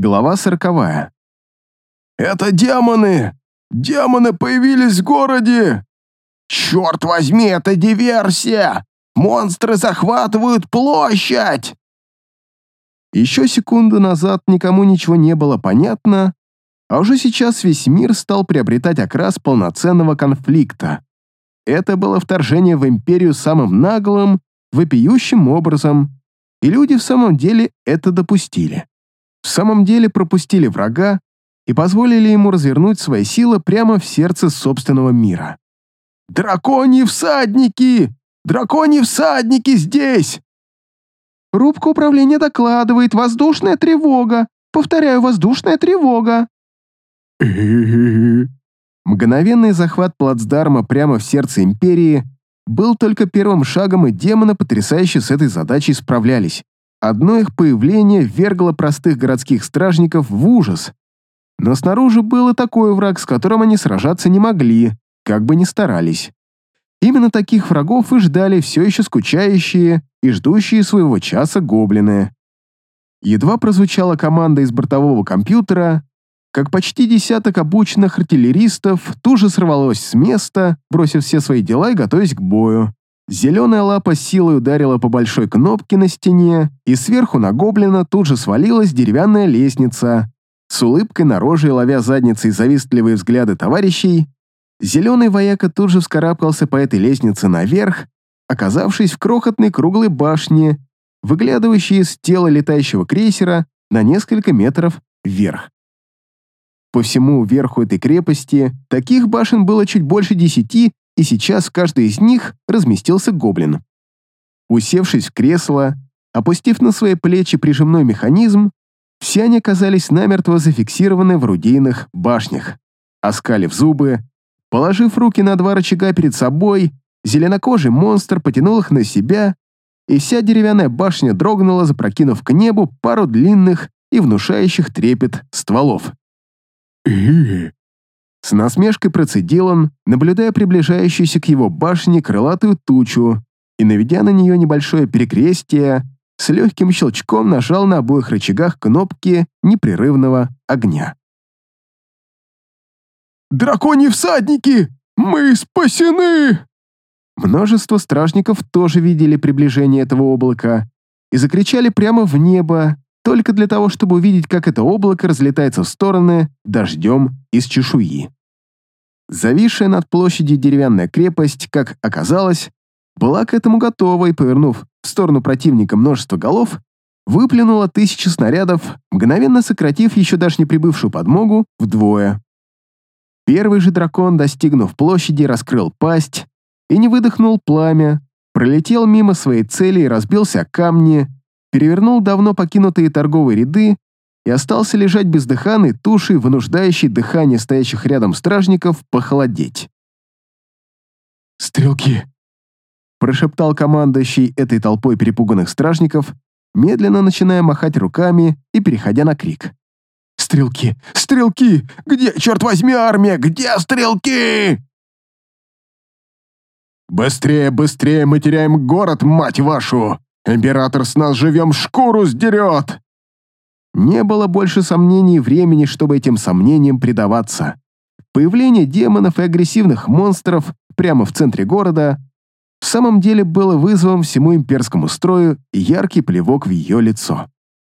Глава сороковая. «Это демоны! Демоны появились в городе! Черт возьми, это диверсия! Монстры захватывают площадь!» Еще секунду назад никому ничего не было понятно, а уже сейчас весь мир стал приобретать окрас полноценного конфликта. Это было вторжение в империю самым наглым, вопиющим образом, и люди в самом деле это допустили. В самом деле пропустили врага и позволили ему развернуть свои силы прямо в сердце собственного мира. «Драконьи всадники! Драконьи всадники здесь!» «Рубка управления докладывает. Воздушная тревога. Повторяю, воздушная тревога». Мгновенный захват плацдарма прямо в сердце Империи был только первым шагом, и демоны потрясающе с этой задачей справлялись. Одно их появление ввергло простых городских стражников в ужас. Но снаружи был и такой враг, с которым они сражаться не могли, как бы ни старались. Именно таких врагов и ждали все еще скучающие и ждущие своего часа гоблины. Едва прозвучала команда из бортового компьютера, как почти десяток обученных артиллеристов тут же сорвалось с места, бросив все свои дела и готовясь к бою. Зеленая лапа силой ударила по большой кнопке на стене, и сверху на гоблина тут же свалилась деревянная лестница. С улыбкой на роже и ловя задницей завистливые взгляды товарищей, зеленый вояка тут же вскарабкался по этой лестнице наверх, оказавшись в крохотной круглой башне, выглядывающей из тела летающего крейсера на несколько метров вверх. По всему верху этой крепости таких башен было чуть больше десяти, и сейчас в каждой из них разместился гоблин. Усевшись в кресло, опустив на свои плечи прижимной механизм, все они оказались намертво зафиксированы в орудийных башнях. Оскалив зубы, положив руки на два рычага перед собой, зеленокожий монстр потянул их на себя, и вся деревянная башня дрогнула, запрокинув к небу пару длинных и внушающих трепет стволов. С насмешкой процедил он, наблюдая приближающуюся к его башне крылатую тучу и, наведя на нее небольшое перекрестие, с легким щелчком нажал на обоих рычагах кнопки непрерывного огня. «Драконьи всадники! Мы спасены!» Множество стражников тоже видели приближение этого облака и закричали прямо в небо, только для того, чтобы увидеть, как это облако разлетается в стороны дождем из чешуи. Зависшая над площадью деревянная крепость, как оказалось, была к этому готова и, повернув в сторону противника множество голов, выплюнула тысячи снарядов, мгновенно сократив еще даже не прибывшую подмогу вдвое. Первый же дракон, достигнув площади, раскрыл пасть и не выдохнул пламя, пролетел мимо своей цели и разбился о камни, перевернул давно покинутые торговые ряды и остался лежать бездыханной тушей, вынуждающей дыхание стоящих рядом стражников похолодеть. «Стрелки!» – прошептал командующий этой толпой перепуганных стражников, медленно начиная махать руками и переходя на крик. «Стрелки! Стрелки! Где, черт возьми, армия? Где стрелки?» «Быстрее, быстрее, мы теряем город, мать вашу! Император с нас живем шкуру сдерет!» Не было больше сомнений и времени, чтобы этим сомнениям предаваться. Появление демонов и агрессивных монстров прямо в центре города в самом деле было вызовом всему имперскому строю и яркий плевок в ее лицо,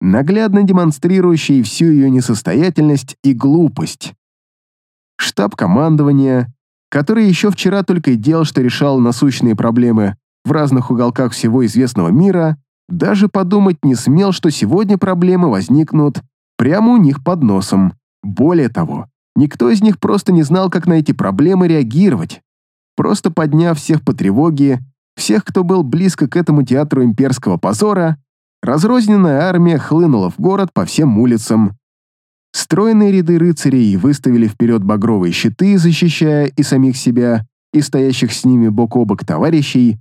наглядно демонстрирующий всю ее несостоятельность и глупость. Штаб командования, который еще вчера только и делал, что решал насущные проблемы в разных уголках всего известного мира, даже подумать не смел, что сегодня проблемы возникнут прямо у них под носом. Более того, никто из них просто не знал, как на эти проблемы реагировать. Просто подняв всех по тревоге, всех, кто был близко к этому театру имперского позора, разрозненная армия хлынула в город по всем улицам. Стройные ряды рыцарей выставили вперед багровые щиты, защищая и самих себя, и стоящих с ними бок о бок товарищей,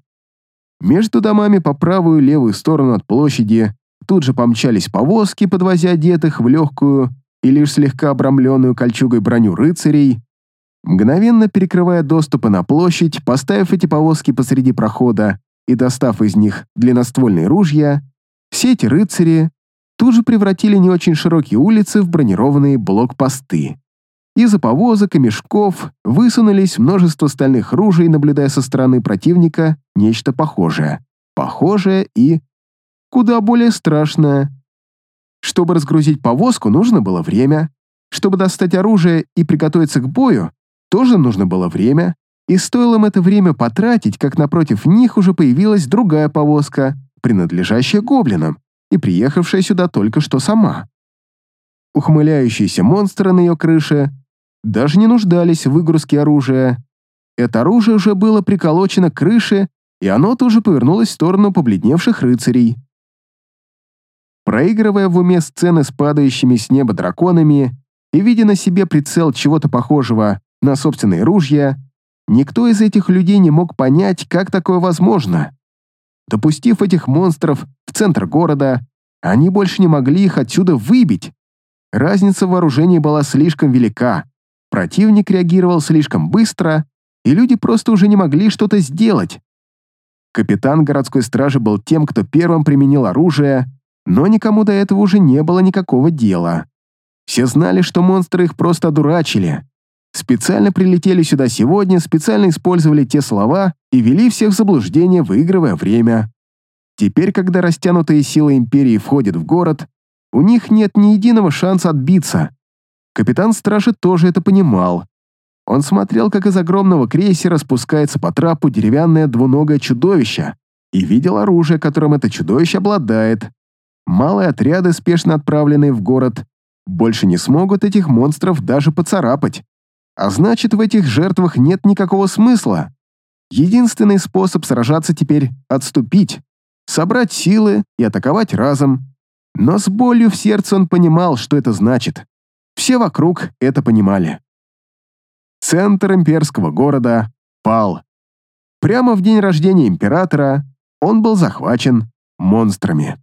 между домами по правую и левую сторону от площади тут же помчались повозки, подвозя одетых в легкую и лишь слегка обрамленную кольчугой броню рыцарей, мгновенно перекрывая доступы на площадь, поставив эти повозки посреди прохода и достав из них длинноствольные ружья, все эти рыцари тут же превратили не очень широкие улицы в бронированные блокпосты. Из-за повозок и мешков высунулись множество стальных ружей, наблюдая со стороны противника нечто похожее. Похожее и куда более страшное. Чтобы разгрузить повозку, нужно было время. Чтобы достать оружие и приготовиться к бою, тоже нужно было время. И стоило им это время потратить, как напротив них уже появилась другая повозка, принадлежащая гоблинам, и приехавшая сюда только что сама. Ухмыляющиеся монстры на ее крыше даже не нуждались в выгрузке оружия. Это оружие уже было приколочено к крыше, и оно тоже повернулось в сторону побледневших рыцарей. Проигрывая в уме сцены с падающими с неба драконами и видя на себе прицел чего-то похожего на собственные ружья, никто из этих людей не мог понять, как такое возможно. Допустив этих монстров в центр города, они больше не могли их отсюда выбить. Разница в вооружении была слишком велика, противник реагировал слишком быстро, и люди просто уже не могли что-то сделать. Капитан городской стражи был тем, кто первым применил оружие, но никому до этого уже не было никакого дела. Все знали, что монстры их просто одурачили. Специально прилетели сюда сегодня, специально использовали те слова и вели всех в заблуждение, выигрывая время. Теперь, когда растянутые силы Империи входят в город, у них нет ни единого шанса отбиться. Капитан стражи тоже это понимал. Он смотрел, как из огромного крейсера спускается по трапу деревянное двуногое чудовище, и видел оружие, которым это чудовище обладает. Малые отряды, спешно отправленные в город, больше не смогут этих монстров даже поцарапать. А значит, в этих жертвах нет никакого смысла. Единственный способ сражаться теперь — отступить, собрать силы и атаковать разом. Но с болью в сердце он понимал, что это значит. Все вокруг это понимали. Центр имперского города пал. Прямо в день рождения императора он был захвачен монстрами.